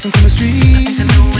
some chemistry.